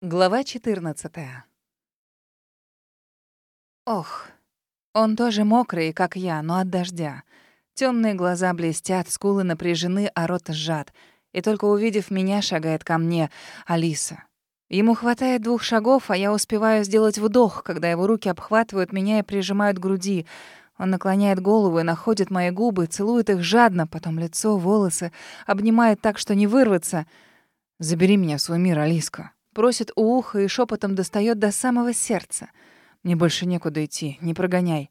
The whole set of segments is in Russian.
Глава 14. Ох, он тоже мокрый, как я, но от дождя. Темные глаза блестят, скулы напряжены, а рот сжат. И только увидев меня, шагает ко мне Алиса. Ему хватает двух шагов, а я успеваю сделать вдох, когда его руки обхватывают меня и прижимают к груди. Он наклоняет голову и находит мои губы, целует их жадно, потом лицо, волосы, обнимает так, что не вырваться. «Забери меня в свой мир, Алиска», просит у уха и шепотом достает до самого сердца. Мне больше некуда идти, не прогоняй.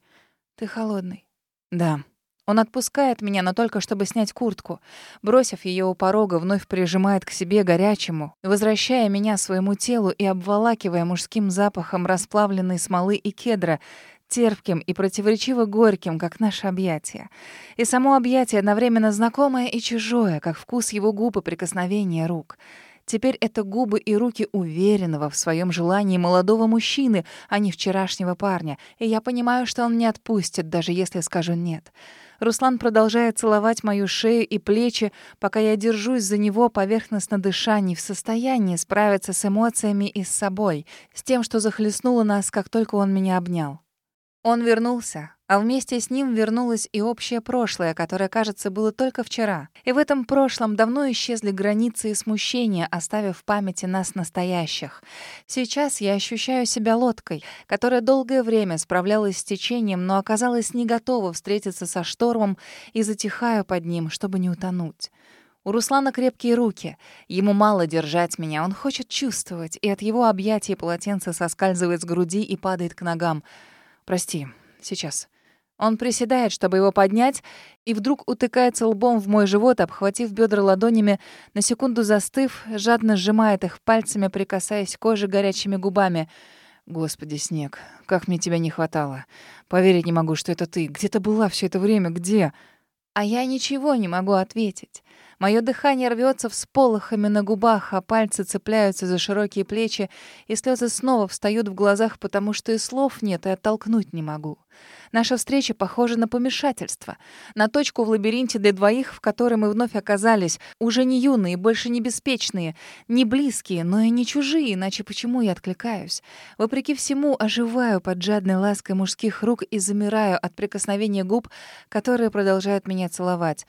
Ты холодный. Да. Он отпускает меня, но только чтобы снять куртку. Бросив ее у порога, вновь прижимает к себе горячему, возвращая меня своему телу и обволакивая мужским запахом расплавленной смолы и кедра, терпким и противоречиво горьким, как наше объятие. И само объятие одновременно знакомое и чужое, как вкус его губ и прикосновения рук — Теперь это губы и руки уверенного в своем желании молодого мужчины, а не вчерашнего парня. И я понимаю, что он не отпустит, даже если скажу «нет». Руслан продолжает целовать мою шею и плечи, пока я держусь за него, поверхностно дыша, не в состоянии справиться с эмоциями и с собой, с тем, что захлестнуло нас, как только он меня обнял. Он вернулся, а вместе с ним вернулось и общее прошлое, которое, кажется, было только вчера. И в этом прошлом давно исчезли границы и смущения, оставив в памяти нас настоящих. Сейчас я ощущаю себя лодкой, которая долгое время справлялась с течением, но оказалась не готова встретиться со штормом и затихаю под ним, чтобы не утонуть. У Руслана крепкие руки. Ему мало держать меня, он хочет чувствовать, и от его объятий полотенце соскальзывает с груди и падает к ногам. «Прости, сейчас». Он приседает, чтобы его поднять, и вдруг утыкается лбом в мой живот, обхватив бедра ладонями, на секунду застыв, жадно сжимает их пальцами, прикасаясь к коже горячими губами. «Господи, Снег, как мне тебя не хватало. Поверить не могу, что это ты. Где ты была все это время? Где?» А я ничего не могу ответить. Мое дыхание рвется всполохами на губах, а пальцы цепляются за широкие плечи, и слезы снова встают в глазах, потому что и слов нет, и оттолкнуть не могу. Наша встреча похожа на помешательство, на точку в лабиринте для двоих, в которой мы вновь оказались, уже не юные, больше не беспечные, не близкие, но и не чужие, иначе почему я откликаюсь? Вопреки всему, оживаю под жадной лаской мужских рук и замираю от прикосновения губ, которые продолжают меня целовать.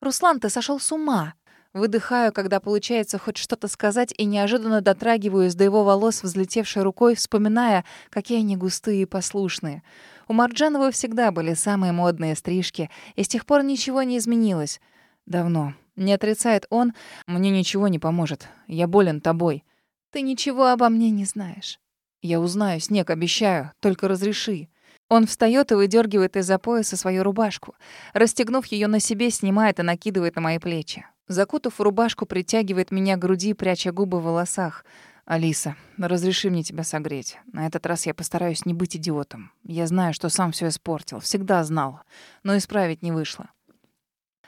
«Руслан, ты сошел с ума!» Выдыхаю, когда получается хоть что-то сказать, и неожиданно дотрагиваюсь до его волос, взлетевшей рукой, вспоминая, какие они густые и послушные. У Марджанова всегда были самые модные стрижки, и с тех пор ничего не изменилось. Давно. Не отрицает он, мне ничего не поможет. Я болен тобой. Ты ничего обо мне не знаешь. Я узнаю, Снег, обещаю, только разреши. Он встает и выдергивает из-за пояса свою рубашку. Расстегнув ее на себе, снимает и накидывает на мои плечи. Закутав рубашку, притягивает меня к груди, пряча губы в волосах. «Алиса, разреши мне тебя согреть. На этот раз я постараюсь не быть идиотом. Я знаю, что сам все испортил. Всегда знал. Но исправить не вышло».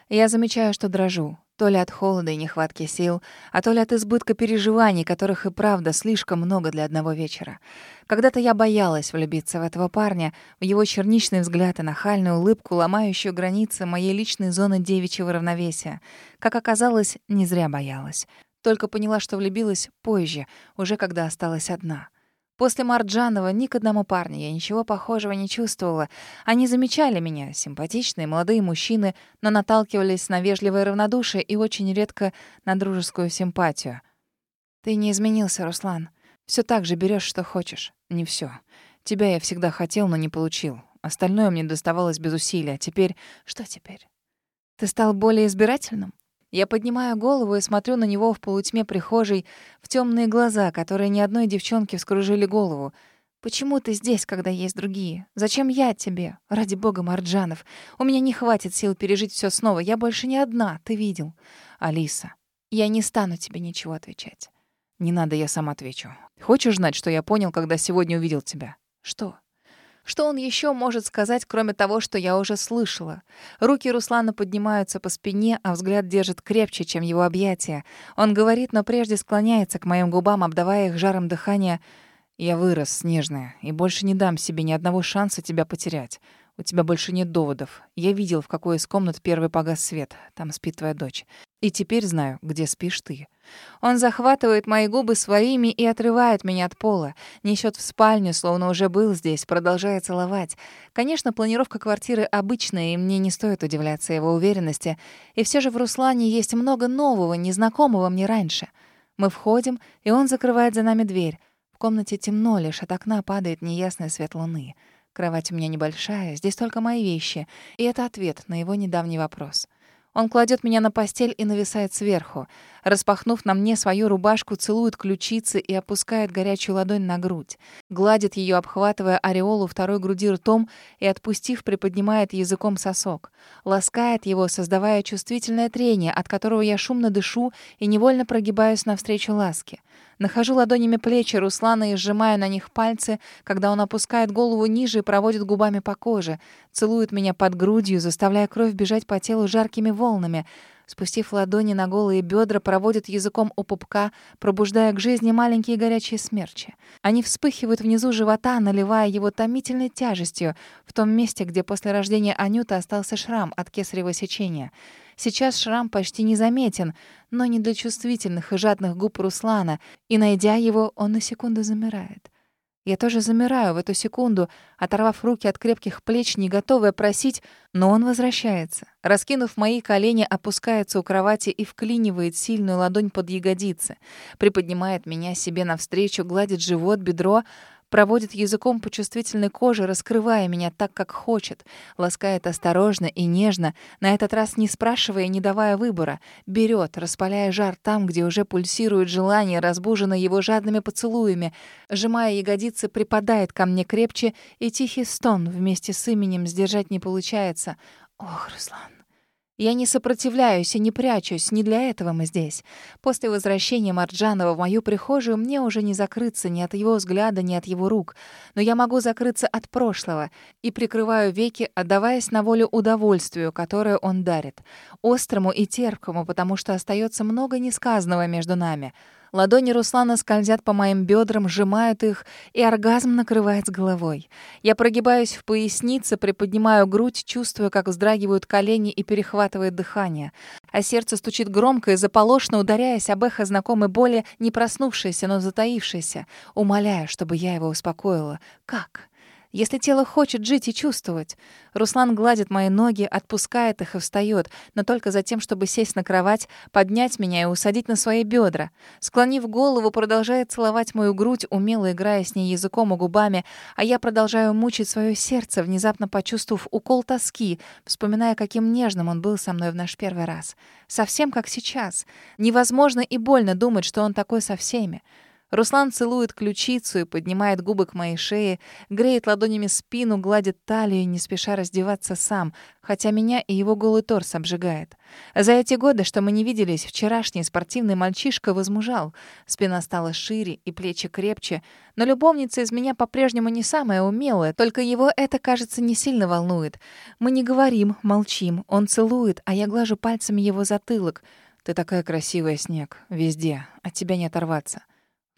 Я замечаю, что дрожу. То ли от холода и нехватки сил, а то ли от избытка переживаний, которых и правда слишком много для одного вечера. Когда-то я боялась влюбиться в этого парня, в его черничный взгляд и нахальную улыбку, ломающую границы моей личной зоны девичьего равновесия. Как оказалось, не зря боялась. Только поняла, что влюбилась позже, уже когда осталась одна. После Марджанова ни к одному парню я ничего похожего не чувствовала. Они замечали меня, симпатичные молодые мужчины, но наталкивались на вежливое равнодушие и очень редко на дружескую симпатию. «Ты не изменился, Руслан. Все так же берешь, что хочешь. Не все. Тебя я всегда хотел, но не получил. Остальное мне доставалось без усилия. Теперь... Что теперь? Ты стал более избирательным?» Я поднимаю голову и смотрю на него в полутьме прихожей, в темные глаза, которые ни одной девчонке вскружили голову. «Почему ты здесь, когда есть другие? Зачем я тебе? Ради бога, Марджанов. У меня не хватит сил пережить все снова. Я больше не одна, ты видел. Алиса, я не стану тебе ничего отвечать. Не надо, я сам отвечу. Хочешь знать, что я понял, когда сегодня увидел тебя? Что? Что он еще может сказать, кроме того, что я уже слышала? Руки Руслана поднимаются по спине, а взгляд держит крепче, чем его объятия. Он говорит, но прежде склоняется к моим губам, обдавая их жаром дыхания. «Я вырос, снежная, и больше не дам себе ни одного шанса тебя потерять. У тебя больше нет доводов. Я видел, в какой из комнат первый погас свет. Там спит твоя дочь. И теперь знаю, где спишь ты. Он захватывает мои губы своими и отрывает меня от пола. Несет в спальню, словно уже был здесь, продолжая целовать. Конечно, планировка квартиры обычная, и мне не стоит удивляться его уверенности. И все же в Руслане есть много нового, незнакомого мне раньше. Мы входим, и он закрывает за нами дверь. В комнате темно, лишь от окна падает неясный свет луны. Кровать у меня небольшая, здесь только мои вещи. И это ответ на его недавний вопрос. Он кладет меня на постель и нависает сверху. Распахнув на мне свою рубашку, целует ключицы и опускает горячую ладонь на грудь. Гладит ее, обхватывая ореолу второй груди ртом и, отпустив, приподнимает языком сосок. Ласкает его, создавая чувствительное трение, от которого я шумно дышу и невольно прогибаюсь навстречу ласке. Нахожу ладонями плечи Руслана и сжимаю на них пальцы, когда он опускает голову ниже и проводит губами по коже, целует меня под грудью, заставляя кровь бежать по телу жаркими волнами. Спустив ладони на голые бедра, проводит языком у пупка, пробуждая к жизни маленькие горячие смерчи. Они вспыхивают внизу живота, наливая его томительной тяжестью в том месте, где после рождения Анюта остался шрам от кесарево сечения. Сейчас шрам почти незаметен, но не для чувствительных и жадных губ Руслана, и, найдя его, он на секунду замирает. Я тоже замираю в эту секунду, оторвав руки от крепких плеч, не готовая просить, но он возвращается. Раскинув мои колени, опускается у кровати и вклинивает сильную ладонь под ягодицы, приподнимает меня себе навстречу, гладит живот, бедро, проводит языком по чувствительной коже, раскрывая меня так, как хочет, ласкает осторожно и нежно, на этот раз не спрашивая и не давая выбора, берет, распаляя жар там, где уже пульсирует желание, разбуженное его жадными поцелуями, сжимая ягодицы, припадает ко мне крепче, и тихий стон вместе с именем сдержать не получается. «Ох, Руслан!» Я не сопротивляюсь и не прячусь, не для этого мы здесь. После возвращения Марджанова в мою прихожую мне уже не закрыться ни от его взгляда, ни от его рук. Но я могу закрыться от прошлого и прикрываю веки, отдаваясь на волю удовольствию, которое он дарит. Острому и терпкому, потому что остается много несказанного между нами — Ладони Руслана скользят по моим бедрам, сжимают их, и оргазм накрывает с головой. Я прогибаюсь в пояснице, приподнимаю грудь, чувствуя, как вздрагивают колени и перехватывает дыхание. А сердце стучит громко и заполошно, ударяясь об эхо знакомой боли, не проснувшейся, но затаившейся, умоляя, чтобы я его успокоила. Как? Если тело хочет жить и чувствовать. Руслан гладит мои ноги, отпускает их и встает, но только за тем, чтобы сесть на кровать, поднять меня и усадить на свои бедра. Склонив голову, продолжает целовать мою грудь, умело играя с ней языком и губами, а я продолжаю мучить свое сердце, внезапно почувствовав укол тоски, вспоминая, каким нежным он был со мной в наш первый раз. Совсем как сейчас. Невозможно и больно думать, что он такой со всеми. Руслан целует ключицу и поднимает губы к моей шее, греет ладонями спину, гладит талию, не спеша раздеваться сам, хотя меня и его голый торс обжигает. За эти годы, что мы не виделись, вчерашний спортивный мальчишка возмужал. Спина стала шире и плечи крепче, но любовница из меня по-прежнему не самая умелая, только его это, кажется, не сильно волнует. Мы не говорим, молчим, он целует, а я глажу пальцами его затылок. «Ты такая красивая, Снег, везде, от тебя не оторваться»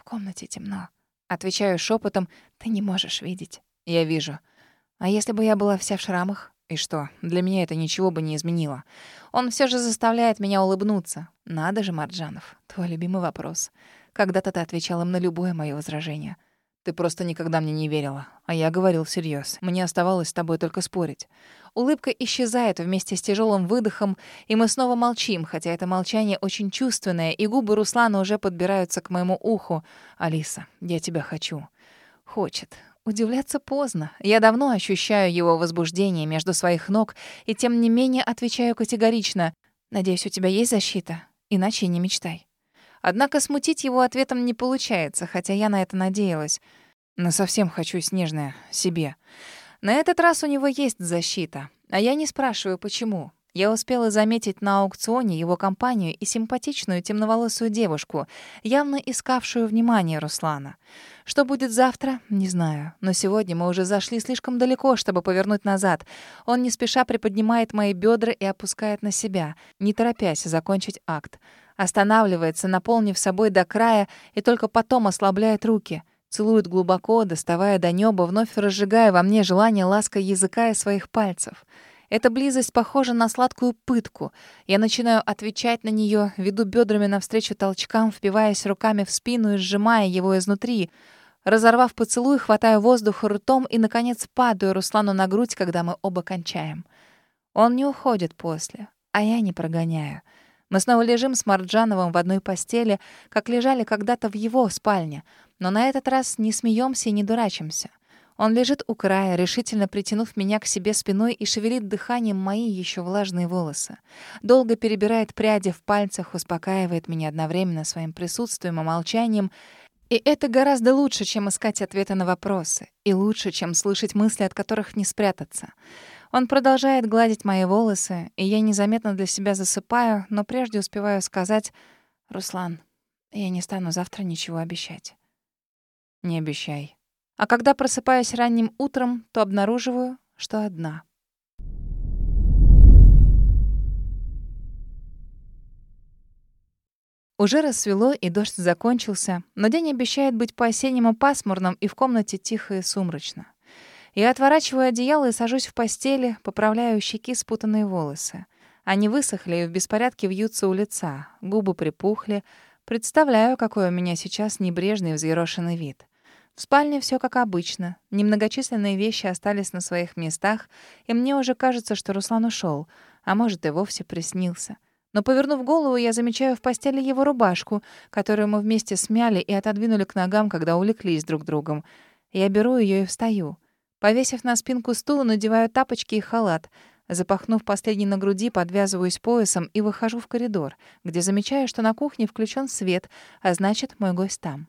комнате темно. Отвечаю шепотом, ты не можешь видеть. Я вижу. А если бы я была вся в шрамах? И что, для меня это ничего бы не изменило. Он все же заставляет меня улыбнуться. Надо же, Марджанов, твой любимый вопрос. Когда-то ты отвечал им на любое мое возражение. Ты просто никогда мне не верила. А я говорил всерьез. Мне оставалось с тобой только спорить. Улыбка исчезает вместе с тяжелым выдохом, и мы снова молчим, хотя это молчание очень чувственное, и губы Руслана уже подбираются к моему уху. «Алиса, я тебя хочу». Хочет. Удивляться поздно. Я давно ощущаю его возбуждение между своих ног, и тем не менее отвечаю категорично. «Надеюсь, у тебя есть защита? Иначе не мечтай». Однако смутить его ответом не получается, хотя я на это надеялась. Но совсем хочу снежное себе. На этот раз у него есть защита, а я не спрашиваю, почему. Я успела заметить на аукционе его компанию и симпатичную темноволосую девушку, явно искавшую внимание Руслана. Что будет завтра, не знаю. Но сегодня мы уже зашли слишком далеко, чтобы повернуть назад. Он не спеша приподнимает мои бедра и опускает на себя, не торопясь закончить акт. Останавливается, наполнив собой до края, и только потом ослабляет руки. Целует глубоко, доставая до неба, вновь разжигая во мне желание лаской языка и своих пальцев. Эта близость похожа на сладкую пытку. Я начинаю отвечать на нее, веду бедрами навстречу толчкам, впиваясь руками в спину и сжимая его изнутри. Разорвав поцелуй, хватаю воздух ртом и, наконец, падаю Руслану на грудь, когда мы оба кончаем. Он не уходит после, а я не прогоняю. Мы снова лежим с Марджановым в одной постели, как лежали когда-то в его спальне, но на этот раз не смеемся и не дурачимся. Он лежит у края, решительно притянув меня к себе спиной и шевелит дыханием мои еще влажные волосы. Долго перебирает пряди в пальцах, успокаивает меня одновременно своим присутствием и молчанием. И это гораздо лучше, чем искать ответы на вопросы. И лучше, чем слышать мысли, от которых не спрятаться. Он продолжает гладить мои волосы, и я незаметно для себя засыпаю, но прежде успеваю сказать «Руслан, я не стану завтра ничего обещать». «Не обещай». А когда просыпаюсь ранним утром, то обнаруживаю, что одна. Уже рассвело, и дождь закончился, но день обещает быть по-осеннему пасмурным, и в комнате тихо и сумрачно. Я отворачиваю одеяло и сажусь в постели, поправляю щеки спутанные волосы. Они высохли и в беспорядке вьются у лица, губы припухли. Представляю, какой у меня сейчас небрежный взъерошенный вид. В спальне все как обычно. Немногочисленные вещи остались на своих местах, и мне уже кажется, что Руслан ушел, а может, и вовсе приснился. Но, повернув голову, я замечаю в постели его рубашку, которую мы вместе смяли и отодвинули к ногам, когда увлеклись друг другом. Я беру ее и встаю. Повесив на спинку стула, надеваю тапочки и халат. Запахнув последний на груди, подвязываюсь поясом и выхожу в коридор, где замечаю, что на кухне включен свет, а значит, мой гость там.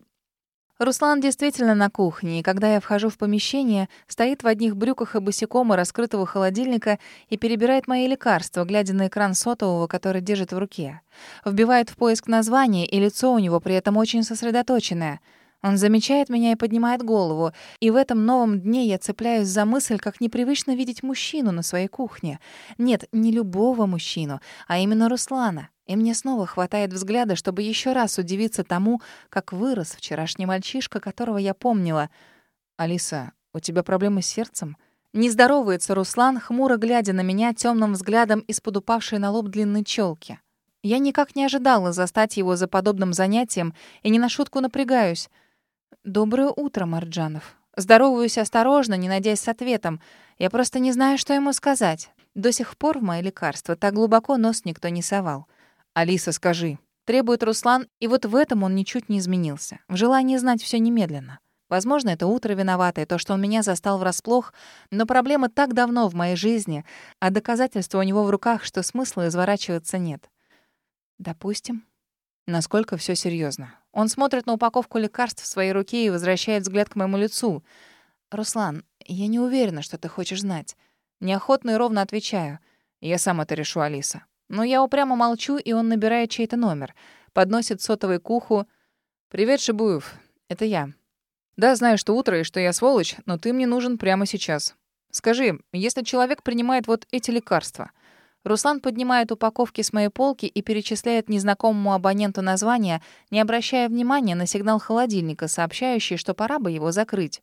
Руслан действительно на кухне, и когда я вхожу в помещение, стоит в одних брюках и босиком у раскрытого холодильника и перебирает мои лекарства, глядя на экран сотового, который держит в руке. Вбивает в поиск название, и лицо у него при этом очень сосредоточенное — он замечает меня и поднимает голову, и в этом новом дне я цепляюсь за мысль, как непривычно видеть мужчину на своей кухне. Нет, не любого мужчину, а именно Руслана. И мне снова хватает взгляда, чтобы еще раз удивиться тому, как вырос вчерашний мальчишка, которого я помнила. «Алиса, у тебя проблемы с сердцем?» Не здоровается Руслан, хмуро глядя на меня темным взглядом из-под упавшей на лоб длинной челки. Я никак не ожидала застать его за подобным занятием и не на шутку напрягаюсь. «Доброе утро, Марджанов». Здороваюсь осторожно, не надеясь с ответом. Я просто не знаю, что ему сказать. До сих пор в мои лекарства так глубоко нос никто не совал. «Алиса, скажи». Требует Руслан, и вот в этом он ничуть не изменился. В желании знать все немедленно. Возможно, это утро виноватое, то, что он меня застал врасплох, но проблема так давно в моей жизни, а доказательства у него в руках, что смысла изворачиваться нет. Допустим. Насколько все серьезно? Он смотрит на упаковку лекарств в своей руке и возвращает взгляд к моему лицу. «Руслан, я не уверена, что ты хочешь знать». Неохотно и ровно отвечаю. «Я сам это решу, Алиса». Но я упрямо молчу, и он набирает чей-то номер. Подносит сотовый к уху. «Привет, Шибуев. Это я. Да, знаю, что утро и что я сволочь, но ты мне нужен прямо сейчас. Скажи, если человек принимает вот эти лекарства, Руслан поднимает упаковки с моей полки и перечисляет незнакомому абоненту название, не обращая внимания на сигнал холодильника, сообщающий, что пора бы его закрыть.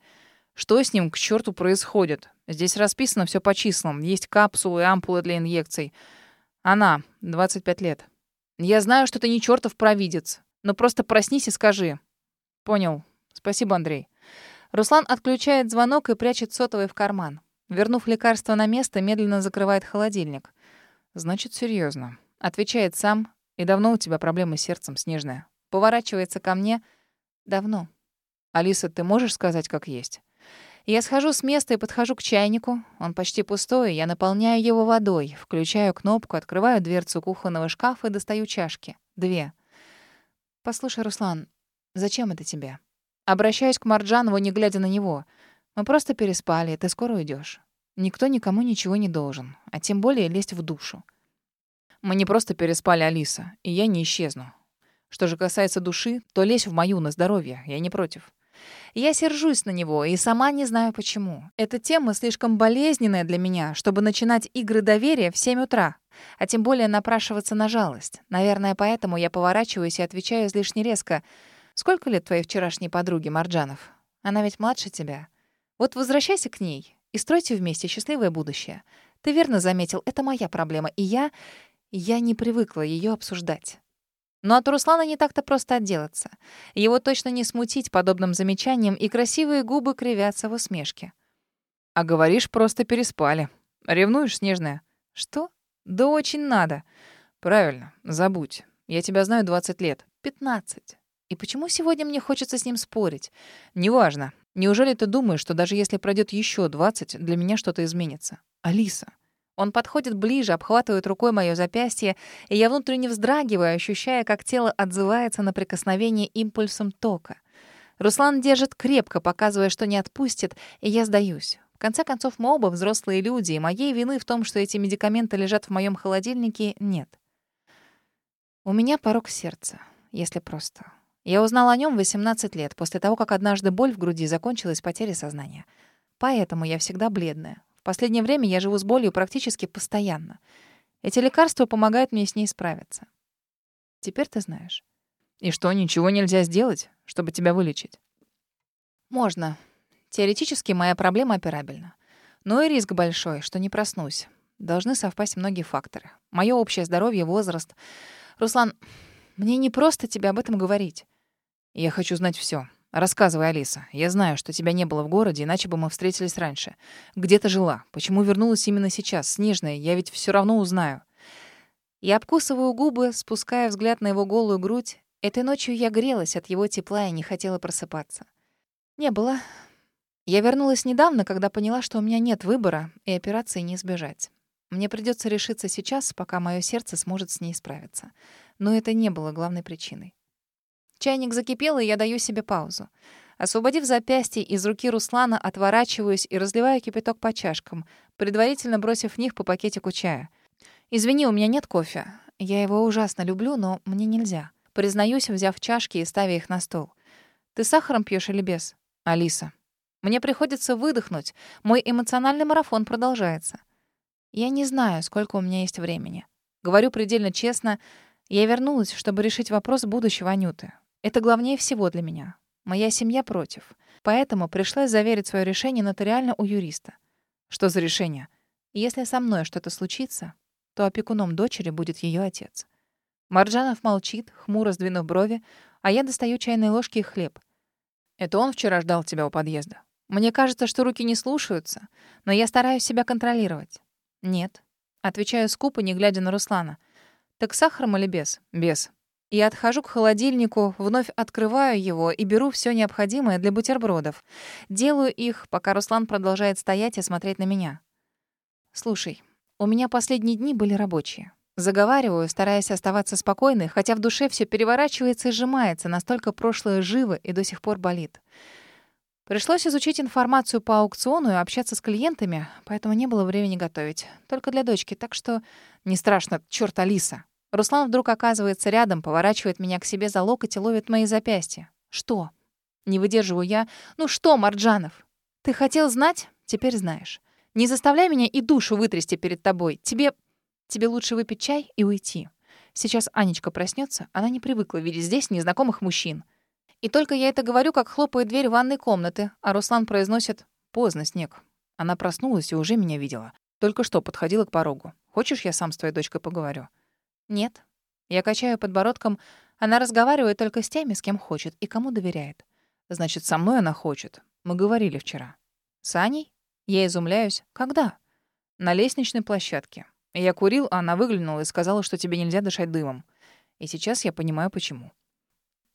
Что с ним к черту происходит? Здесь расписано все по числам. Есть капсулы и ампулы для инъекций. Она, 25 лет. Я знаю, что ты не чертов провидец, но просто проснись и скажи. Понял. Спасибо, Андрей. Руслан отключает звонок и прячет сотовый в карман. Вернув лекарство на место, медленно закрывает холодильник. Значит, серьезно. Отвечает сам. И давно у тебя проблемы с сердцем, Снежная? Поворачивается ко мне. Давно. Алиса, ты можешь сказать, как есть? Я схожу с места и подхожу к чайнику. Он почти пустой, я наполняю его водой, включаю кнопку, открываю дверцу кухонного шкафа и достаю чашки. Две. Послушай, Руслан, зачем это тебе? Обращаюсь к Марджанову, не глядя на него. Мы просто переспали, ты скоро уйдешь. Никто никому ничего не должен, а тем более лезть в душу. Мы не просто переспали, Алиса, и я не исчезну. Что же касается души, то лезь в мою на здоровье, я не против. Я сержусь на него и сама не знаю почему. Эта тема слишком болезненная для меня, чтобы начинать игры доверия в 7 утра, а тем более напрашиваться на жалость. Наверное, поэтому я поворачиваюсь и отвечаю излишне резко. «Сколько лет твоей вчерашней подруге, Марджанов?» Она ведь младше тебя. Вот возвращайся к ней и стройте вместе счастливое будущее. Ты верно заметил, это моя проблема, и я... Я не привыкла ее обсуждать. Но от Руслана не так-то просто отделаться. Его точно не смутить подобным замечанием, и красивые губы кривятся в усмешке. «А говоришь, просто переспали. Ревнуешь, Снежная?» «Что? Да очень надо». «Правильно, забудь. Я тебя знаю 20 лет. 15. И почему сегодня мне хочется с ним спорить? Неважно. Неужели ты думаешь, что даже если пройдет еще 20, для меня что-то изменится? Алиса. Он подходит ближе, обхватывает рукой мое запястье, и я внутренне вздрагиваю, ощущая, как тело отзывается на прикосновение импульсом тока. Руслан держит крепко, показывая, что не отпустит, и я сдаюсь. В конце концов, мы оба взрослые люди, и моей вины в том, что эти медикаменты лежат в моем холодильнике, нет. У меня порог сердца, если просто. Я узнала о нем 18 лет, после того, как однажды боль в груди закончилась потерей сознания. Поэтому я всегда бледная. В последнее время я живу с болью практически постоянно. Эти лекарства помогают мне с ней справиться. Теперь ты знаешь. И что, ничего нельзя сделать, чтобы тебя вылечить? Можно. Теоретически моя проблема операбельна. Но и риск большой, что не проснусь. Должны совпасть многие факторы. Моё общее здоровье, возраст. Руслан, мне не просто тебе об этом говорить. Я хочу знать все. Рассказывай, Алиса. Я знаю, что тебя не было в городе, иначе бы мы встретились раньше. Где ты жила? Почему вернулась именно сейчас? Снежная, я ведь все равно узнаю. Я обкусываю губы, спуская взгляд на его голую грудь. Этой ночью я грелась от его тепла и не хотела просыпаться. Не было. Я вернулась недавно, когда поняла, что у меня нет выбора, и операции не избежать. Мне придется решиться сейчас, пока мое сердце сможет с ней справиться. Но это не было главной причиной. Чайник закипел, и я даю себе паузу. Освободив запястье из руки Руслана, отворачиваюсь и разливаю кипяток по чашкам, предварительно бросив в них по пакетику чая. «Извини, у меня нет кофе. Я его ужасно люблю, но мне нельзя». Признаюсь, взяв чашки и ставя их на стол. «Ты сахаром пьешь или без?» «Алиса». Мне приходится выдохнуть. Мой эмоциональный марафон продолжается. Я не знаю, сколько у меня есть времени. Говорю предельно честно, я вернулась, чтобы решить вопрос будущего Анюты. Это главнее всего для меня. Моя семья против. Поэтому пришлось заверить свое решение нотариально у юриста. Что за решение? Если со мной что-то случится, то опекуном дочери будет ее отец. Марджанов молчит, хмуро сдвинув брови, а я достаю чайные ложки и хлеб. Это он вчера ждал тебя у подъезда? Мне кажется, что руки не слушаются, но я стараюсь себя контролировать. Нет. Отвечаю скупо, не глядя на Руслана. Так сахаром или без? Без. Я отхожу к холодильнику, вновь открываю его и беру все необходимое для бутербродов. Делаю их, пока Руслан продолжает стоять и смотреть на меня. Слушай, у меня последние дни были рабочие. Заговариваю, стараясь оставаться спокойной, хотя в душе все переворачивается и сжимается, настолько прошлое живо и до сих пор болит. Пришлось изучить информацию по аукциону и общаться с клиентами, поэтому не было времени готовить. Только для дочки, так что не страшно, чёрт, Алиса. Руслан вдруг оказывается рядом, поворачивает меня к себе за локоть и ловит мои запястья. Что? Не выдерживаю я. Ну что, Марджанов? Ты хотел знать? Теперь знаешь. Не заставляй меня и душу вытрясти перед тобой. Тебе... Тебе лучше выпить чай и уйти. Сейчас Анечка проснется, она не привыкла видеть здесь незнакомых мужчин. И только я это говорю, как хлопает дверь ванной комнаты, а Руслан произносит «Поздно, Снег». Она проснулась и уже меня видела. Только что подходила к порогу. «Хочешь, я сам с твоей дочкой поговорю?» «Нет». Я качаю подбородком. Она разговаривает только с теми, с кем хочет и кому доверяет. «Значит, со мной она хочет. Мы говорили вчера». «С Аней?» Я изумляюсь. «Когда?» «На лестничной площадке. Я курил, а она выглянула и сказала, что тебе нельзя дышать дымом. И сейчас я понимаю, почему».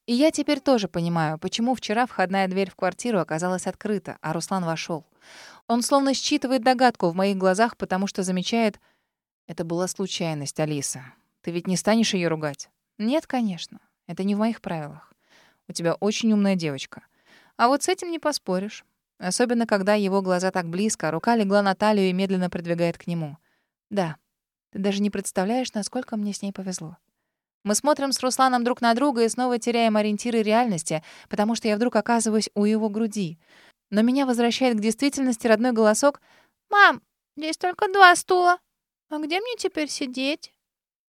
И я теперь тоже понимаю, почему вчера входная дверь в квартиру оказалась открыта, а Руслан вошел. Он словно считывает догадку в моих глазах, потому что замечает... Это была случайность, Алиса. Ты ведь не станешь ее ругать? Нет, конечно. Это не в моих правилах. У тебя очень умная девочка. А вот с этим не поспоришь. Особенно, когда его глаза так близко, рука легла на талию и медленно продвигает к нему. Да, ты даже не представляешь, насколько мне с ней повезло. Мы смотрим с Русланом друг на друга и снова теряем ориентиры реальности, потому что я вдруг оказываюсь у его груди. Но меня возвращает к действительности родной голосок. «Мам, здесь только два стула. А где мне теперь сидеть?»